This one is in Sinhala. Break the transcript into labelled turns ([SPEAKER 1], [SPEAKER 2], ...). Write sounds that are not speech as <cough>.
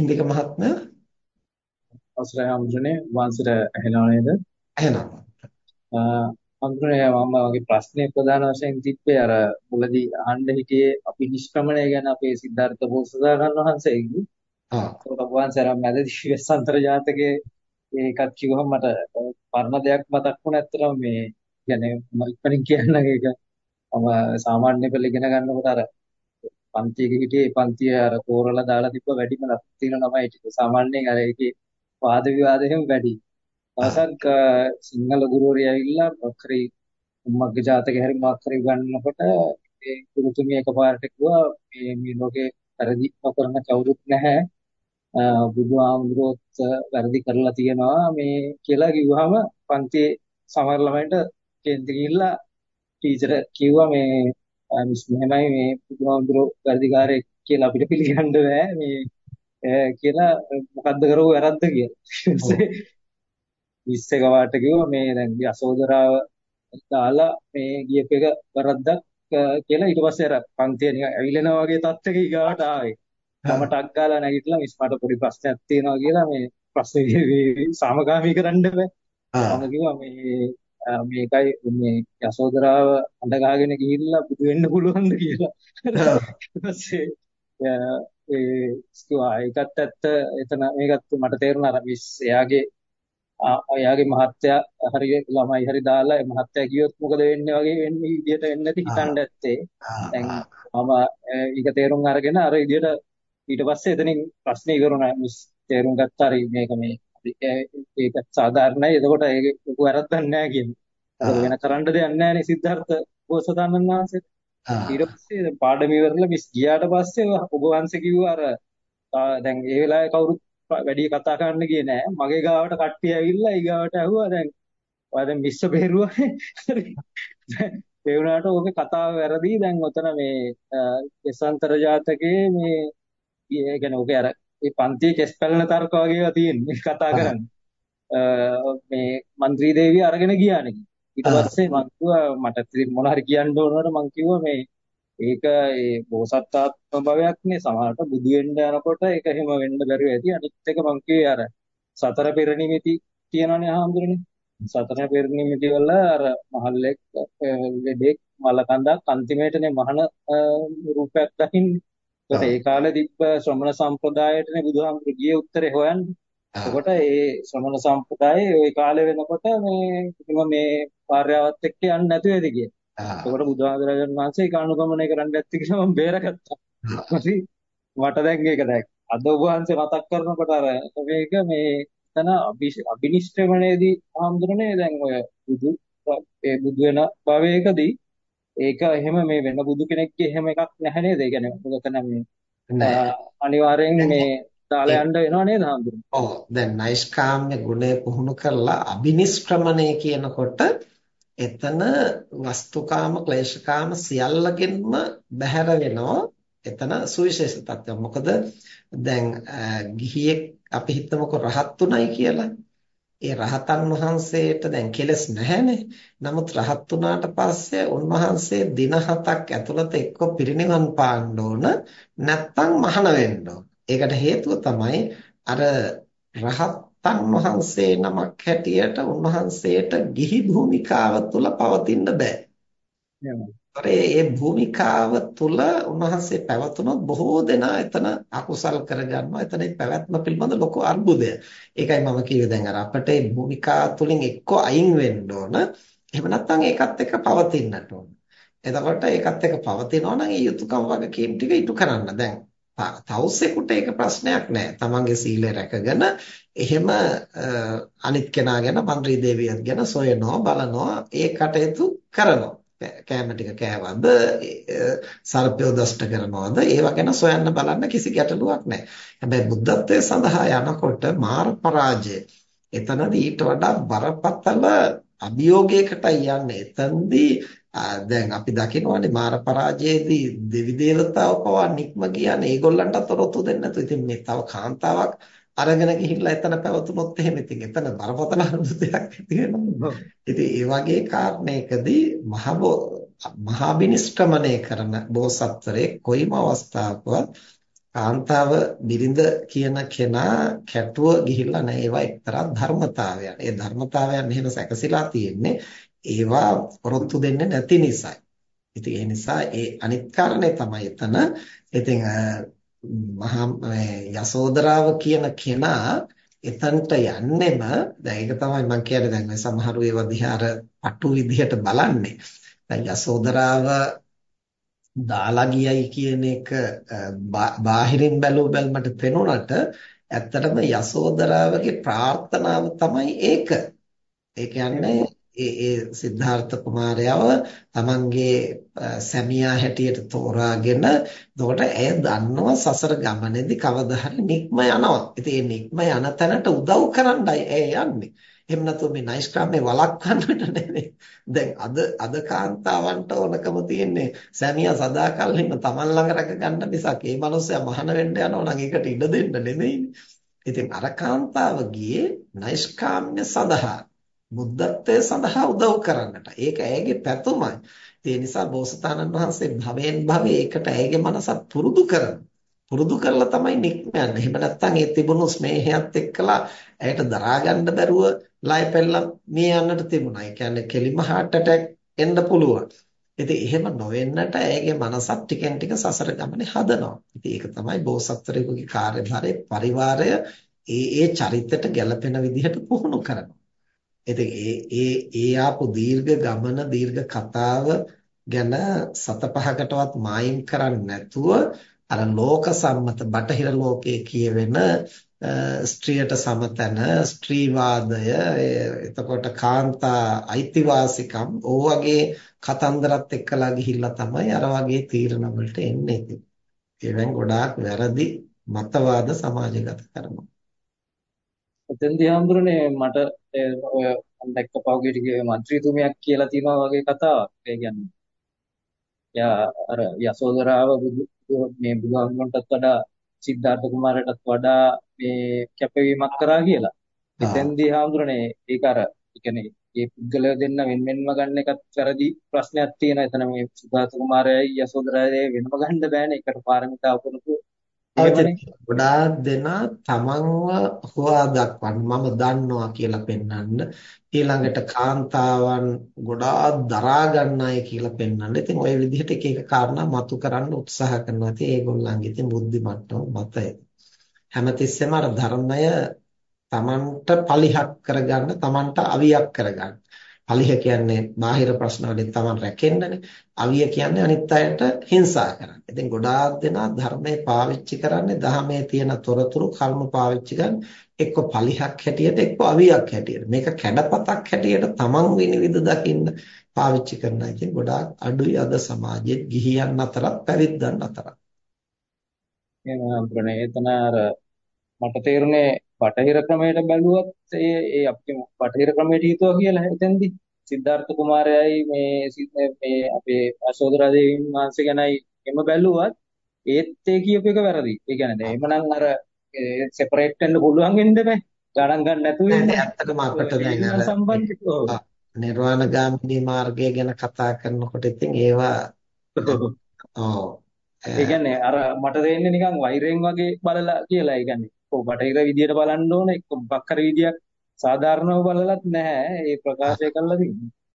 [SPEAKER 1] ඉන්දික මහත්මයා
[SPEAKER 2] අවසරයි හම්දුනේ වංශයට ඇහෙනව නේද?
[SPEAKER 1] ඇහෙනවා.
[SPEAKER 2] හම්දුනේ මම වගේ ප්‍රශ්නේ ප්‍රධාන වශයෙන් තිබ්බේ අර මුලදී අහන්න හිටියේ අපි නිෂ්ක්‍රමණය ගැන අපේ සිද්ධාර්ථ බෝසතාණන් වහන්සේගෙන්.
[SPEAKER 1] ආ.
[SPEAKER 2] ඒක වංශය අර මැදදී වෙස්සන්තර ජාතකයේ ඒකත් කිව්වම මට පරණ දෙයක් මතක් වුණා ඇත්තටම මේ කියන්නේ මම ඉක්මනින් කියන්න ඒක මම සාමාන්‍ය පෙළ ඉගෙන ගන්නකොට අර පන්තියක හිටියේ පන්තිය අර කෝරලා දාලා තිබ්බ වැඩිම ලක් තියෙන ළමයි ටික සාමාන්‍යයෙන් අර ඒකේ වාද විවාද එහෙම වැඩි. දවසක් සිංහල ගුරුවරයා ඇවිල්ලා මොකරි උම්මග්ග ජාතකේ හරි මොකක් හරි ගන්නකොට ඒ ගුරුතුමිය එකපාරට කිව්වා මේ මේ ලෝකේ වැරදි නොකරන කවුරුත් නැහැ. බුදුහාමුදුරුවෝත් වැරදි කරලා තියෙනවා මේ කියලා කිව්වහම පන්තියේ සමහර ළමයින්ට කේන්ති ගිහිල්ලා ටීචර් කිව්වා මේ මිස් මෙහෙමයි මේ බුදුහාමුදුරුවෝ වැරදිකාරයෙක් කියලා අපිට පිළිගන්න බෑ මේ කියලා මොකද්ද කරපු වැරද්ද කියලා. මිස් එක වාට කිව්වා මේ දැන් යසෝදරාව දාලා මේ ගියප එක වැරද්දක් කියලා ඊට පස්සේ අර පන්තිය නිකන් ඇවිලෙනා වගේ තත්ත්වයක ඊගාවට ආවේ. මම ටක් ගාලා නැගිටලා මිස් මට පොඩි ප්‍රශ්නයක් තියෙනවා කියලා මේ ප්‍රශ්නේ සාමගාමී කරන්න බෑ. මම කිව්වා මේ මේකයි මේ යසෝදරාව අඬ ගහගෙන ගිහිල්ලා බුදු වෙන්න පුළුවන්ද කියලා. ඊට පස්සේ ඒ ස්කිවා ඒකත් ඇත්ත. එතන මේකත් මට තේරුණා අර එයාගේ එයාගේ මහත්තයා හරි ළමයි හරි දාලා ඒ මහත්තයා කියොත් මොකද වෙන්නේ වගේ වෙන්නේ විදියට වෙන්නේ නැති හිතන්න ඇත්තේ. දැන් මම ඒක තේරුම් අරගෙන අර විදියට ඊට පස්සේ එතනින් ප්‍රශ්නේ ඉවරුණා තේරුම් ගත්තා හරි මේක මේ ඒක සාධාරණයි එතකොට ඒක ලොකු වැරද්දක් නැහැ කියන්නේ වෙන කරන්න දෙයක් නැහැ නේ සිද්ධාර්ථ බෝසතාණන් වහන්සේට ඊට පස්සේ පාඩම ඉවරලා මිස් ගියාට පස්සේ ඔබ වහන්සේ කිව්වා අර දැන් ඒ වෙලාවේ කවුරුත් වැඩි කතා කරන්න ගියේ නෑ. මගේ ගාවට කට්ටිය ඇවිල්ලා ඊ ගාවට ඇහුවා දැන් ඔයා දැන් මිස්ස බේරුවානේ. ඒ වුණාට ඕකේ කතාව වැරදි. දැන් ඔතන මේ දෙසාන්තර ජාතකයේ මේ ඒ කියන්නේ ඕකේ අර මේ පන්තියේ කෙස් පැලන තර්ක වගේ ඒවා තියෙන්නේ කතා කරන්නේ. මේ മന്ത്രി දේවිය අරගෙන ගියානේ. ඊට පස්සේ මං කිව්වා මට මොන හරි කියන්න ඕනවට මං කිව්වා මේ ඒක ඒ බෝසත්ත්ව භවයක් නේ සමහරට බුදු වෙන්න යනකොට ඒක එහෙම වෙන්න බැරුව ඇති අනිත් එක මං කිව්වේ අර සතර පෙර නිමිති කියනවනේ ආහඳුරනේ සතර පෙර නිමිති වල අර මහල්ලෙක් ලෙඩෙක් මලකඳක් අන්තිමේටනේ මහන රූපයක් දකින්නේ ඒකට ඒ කාලේ තිබ්බ ශ්‍රමණ සම්ප්‍රදායයටනේ බුදුහාමුදුරු ගියේ උත්තරේ හොයන්නේ. එතකොට ඒ ශ්‍රමණ සම්ප්‍රදායේ ওই කාලේ වෙනකොට මේ මේ කාර්යාවත් එක්ක යන්නේ නැතුව ඇති කියේ එතකොට බුදුහාමුදුරන් වහන්සේ ඒක අනුගමනය කරන්න ඇත්ති කියලා මම බේරගත්තා. හරි. මට දැන් ඒක දැක්. අද ඔබ වහන්සේ මතක් කරනකොට අර මේක මේ එතන අබිනිෂ්ක්‍රමණයේදී ආම්දුරනේ දැන් ඔය බුදු ඒ බුදු වෙන භවයකදී ඒක එහෙම මේ වෙන බුදු කෙනෙක්ගේ එහෙම එකක් නැහැ නේද? ඒ කියන්නේ මොකද මේ අනිවාර්යෙන් මේ දාලා යන්න වෙනව නේද හාමුදුරනේ?
[SPEAKER 1] ඔව් දැන් නෛෂ්කාම්‍ය ගුණය පුහුණු කරලා අබිනිෂ්ක්‍රමණය කියනකොට එතන වස්තුකාම ක්ලේශකාම සියල්ලකින්ම බැහැර වෙනවා එතන සුවිශේෂ තත්ත්වයක්. මොකද දැන් ගිහියෙක් අපි හිතමුකෝ රහත් උනායි කියලා. ඒ රහතන් වහන්සේට දැන් කෙලස් නැහැනේ. නමුත් රහත් වුණාට පස්සේ උන්වහන්සේ දින හතක් ඇතුළත එක්ක පිරිනිවන් පාන්න ඕන නැත්නම් මහාන වෙන්න ඕන. ඒකට හේතුව තමයි අර රහත් රහතන් වහන්සේ නමක් හැටියට උන්වහන්සේට ගිහි භූමිකාව තුල පවතින්න බෑ. ඒ භූමිකාව තුල උන්වහන්සේ පැවතුනොත් බොහෝ දෙනා එතන අකුසල් කරගන්නවා. එතන පැවැත්ම පිළිබඳ ලොකු අර්බුදය. ඒකයි මම කිව්වේ දැන් අර අපිට මේ භූමිකා තුලින් එක්ක අයින් වෙන්න ඕන. එහෙම නැත්නම් ඒකත් එක්ක පවතින්නට ඕන. එතකොට ඒකත් එක්ක පවතිනවා නම් ඒ යුතුයකම් වගකීම් ටික ඉටු කරන්න. දැන් තවුසෙකුට ඒක ප්‍රශ්නයක් නෑ. තමන්ගේ සීලය රැකගෙන එහෙම අනිත් කෙනා ගැන මන්ත්‍රී දේවියන් ගැන සොයනවා බලනවා ඒ කටයුතු කරනවා. කෑම ටික කෑවද සර්පයෝ දෂ්ට කරනවද ඒවා ගැන සොයන්න බලන්න කිසි ගැටලුවක් නැහැ. හැබැයි බුද්ධත්වයේ සඳහා යනකොට මාර පරාජය එතනදී ඊට වඩා බරපතල අභියෝගයකටයි යන්නේ. එතනදී දැන් අපි දකිනවානේ මාර පරාජයේදී දෙවි දේවතාව පවා නික්ම කියන්නේ ඒගොල්ලන්ට තොරතුරු දෙන්නේ නැතු. ඉතින් මේ තව කාන්තාවක් අරගෙන ගිහිල්ලා එතන පැවතුනොත් එහෙම ඉතින් එතන බරපතල අනුභවයක් තියෙනවා. ඉතින් ඒ වගේ කාරණයකදී මහ මහා බිනිෂ්ක්‍රමණය කරන බෝසත්වරේ කොයිම අවස්ථාවකවත් කාන්තාව බිරිඳ කියන කෙනා කැටුව ගිහිල්ලා නැහැ ඒවා එක්තරා ධර්මතාවයන්. ඒ ධර්මතාවයන් එහෙම සැකසීලා තියෙන්නේ ඒවා පොරොත්තු දෙන්නේ නැති නිසායි. ඉතින් ඒ නිසා ඒ අනිත් කාරණේ තමයි එතන ඉතින් මහා යසෝදරාව කියන කෙනා එතනට යන්නෙම දැන් ඒක තමයි මම කියන්නේ දැන් සමහරු ඒවා දිහා අර පටු විදිහට බලන්නේ. දැන් යසෝදරාව දාලා ගියයි කියන එක බාහිරින් බැලුව බැලමට පෙනුනට ඇත්තටම යසෝදරාවගේ ප්‍රාර්ථනාව තමයි ඒක. ඒ කියන්නේ ඒ ඒ සිද්ධාර්ථ කුමාරයව තමන්ගේ සැමියා හැටියට තෝරාගෙන එතකොට ඇය දන්නවා සසර ගමනේදී කවදා හරි නික්ම යනවා. ඉතින් මේ නික්ම යන තැනට උදව් කරන්නයි ඇය යන්නේ. එහෙම නැත්නම් මේ නයිස්ක්‍රාම්නේ වළක්වන්නට නෙමෙයි. දැන් අද අද කාන්තාවන්ට ඕනකම තියෙන්නේ සැමියා සදාකල් ඉන්න තමන් ළඟ රැක ගන්න මිසක් ඒ මනුස්සයා මහාන වෙන්න යනවා නම් ඒකට ඉඩ දෙන්න නෙමෙයිනේ. ඉතින් අර කාන්තාව ගියේ නයිස්කාම්‍ය සඳහා බුද්ධත්වයේ සඳහා උදව් කරන්නට. ඒක ඇයගේ පැතුමයි. ඒ නිසා බෝසතාණන් වහන්සේ භවෙන් භවයේ ඒකට ඇයගේ මනසත් පුරුදු කරනවා. පුරුදු කරලා තමයි නික්ම යන්නේ. එහෙම නැත්නම් ඒ තිබුණු ස්නේහයත් එක්කලා ඇයට දරා ගන්න බැරුව ලය පෙල්ලම් මිය යන්නට තිබුණා. ඒ කියන්නේ කෙලිම heart attack එන්න පුළුවන්. ඉතින් එහෙම නොවෙන්නට ඇයගේ මනසත් ටිකෙන් ටික සසර ගමනේ හදනවා. ඉතින් ඒක තමයි බෝසත්වරයෙකුගේ කාර්යභාරයේ පරිවාරය ඒ ඒ චරිතයට ගැළපෙන විදිහට පුහුණු කරනවා. ඉතින් ඒ ඒ ඒ ආපු දීර්ඝ ගමන දීර්ඝ කතාව ගැන සත පහකටවත් මායිම් කරන්නේ නැතුව අර ලෝක සම්මත බටහිර ලෝකයේ කියවෙන ස්ත්‍රියට සමතන ස්ත්‍රීවාදය එතකොට කාන්තා අයිතිවාසිකම් ඕවගේ කතන්දරත් එක්කලා ගිහිල්ලා තමයි අර වගේ තීරණ වලට එන්නේ ඉතින්. ඒවෙන් ගොඩාක් වැරදි මතවාද සමාජගත කරනවා.
[SPEAKER 2] එතෙන්දී හඳුරන්නේ මට ඔය දැක්ක පහුගිය ටිකේ මන්ත්‍රීතුමියක් කියලා තියෙනවා වගේ කතාවක්. ඒ කියන්නේ යා අර යසෝදරාව බුදු මේ බුදුහාමුදුරන්ටත් වඩා සිද්ධාර්ථ කුමාරයටත් වඩා මේ කැපවීමක් කරා කියලා. එතෙන්දී හඳුරන්නේ ඒක අර කියන්නේ මේ පුද්ගලයා දෙන්න වෙන වෙනම ගන්න එකත් වැරදි ප්‍රශ්නයක් තියෙනවා. එතන මේ සිද්ධාර්ථ කුමාරයයි යසෝදරාවයි වෙනම ගන්න බෑනේ. එකට පාරමිතා උපනපු
[SPEAKER 1] ගොඩාක් දෙනා තමන්ව හොවා දක්වන්න මම දන්නවා කියලා පෙන්වන්න ඊළඟට කාන්තාවන් ගොඩාක් දරා ගන්නයි කියලා පෙන්වන්න. ඉතින් ওই විදිහට එක එක කාරණා මතු කරන්න උත්සාහ කරනවා. ඉතින් ඒගොල්ලන්ගේ ඉතින් බුද්ධි මට්ටම මතය. හැමතිස්සෙම අර ධර්මය තමන්ට පලිහක් කරගන්න, තමන්ට අවියක් කරගන්න. පලිහ කියන්නේ බාහිර ප්‍රශ්න වලින් තමන් රැකෙන්නනේ. අවිය කියන්නේ අනිත් අයට හිංසා කරන්න. ඉතින් ගොඩාක් දෙනා ධර්මයේ පාවිච්චි කරන්නේ ධර්මයේ තියෙන තොරතුරු කර්ම පාවිච්චි කරන එක්ක පලිහක් හැටියට එක්ක අවියක් හැටියට. මේක කැඩපතක් හැටියට තමන් විනිවිද දකින්න පාවිච්චි කරනවා. ඉතින් ගොඩාක් අඩුයි අද සමාජයේ ගිහියන් අතරත් පැවිද්දන් අතරත්.
[SPEAKER 2] එහෙනම් ප්‍රණේතන අර මට තේරුනේ බටහිර ක්‍රමයට බැලුවත් ඒ ඒ අපි බටහිර ක්‍රමයට හිතුවා කියලා එතෙන්දී සිද්ධාර්ථ කුමාරයයි මේ මේ අපේ අශෝදරා දේවීන් වහන්සේ ගැනයි එම බැලුවත් ඒත් ඒ කියප එක වැරදි. ඒ කියන්නේ එහෙමනම් අර සෙපරේට් වෙන්න පුළුවන් වෙන්න බෑ. ගණන් ගන්න නැතුව ඉන්න.
[SPEAKER 1] ඇත්තටම අපිට දැන් අර සම්බන්ධ නිර්වාණ ගාමිනී මාර්ගය ගැන කතා කරනකොට ඉතින් ඒවා <laughs> ඔව්
[SPEAKER 2] ඒ කියන්නේ අර මට දෙන්නේ නිකන් වෛරයෙන් වගේ බලලා කියලා. ඒ කියන්නේ ඔව් බටහිර විදියට බලන්න ඕනේ. මොකක් හරි විදියක් සාධාරණව බලලත් නැහැ. ඒ ප්‍රකාශය කළා තියෙන්නේ.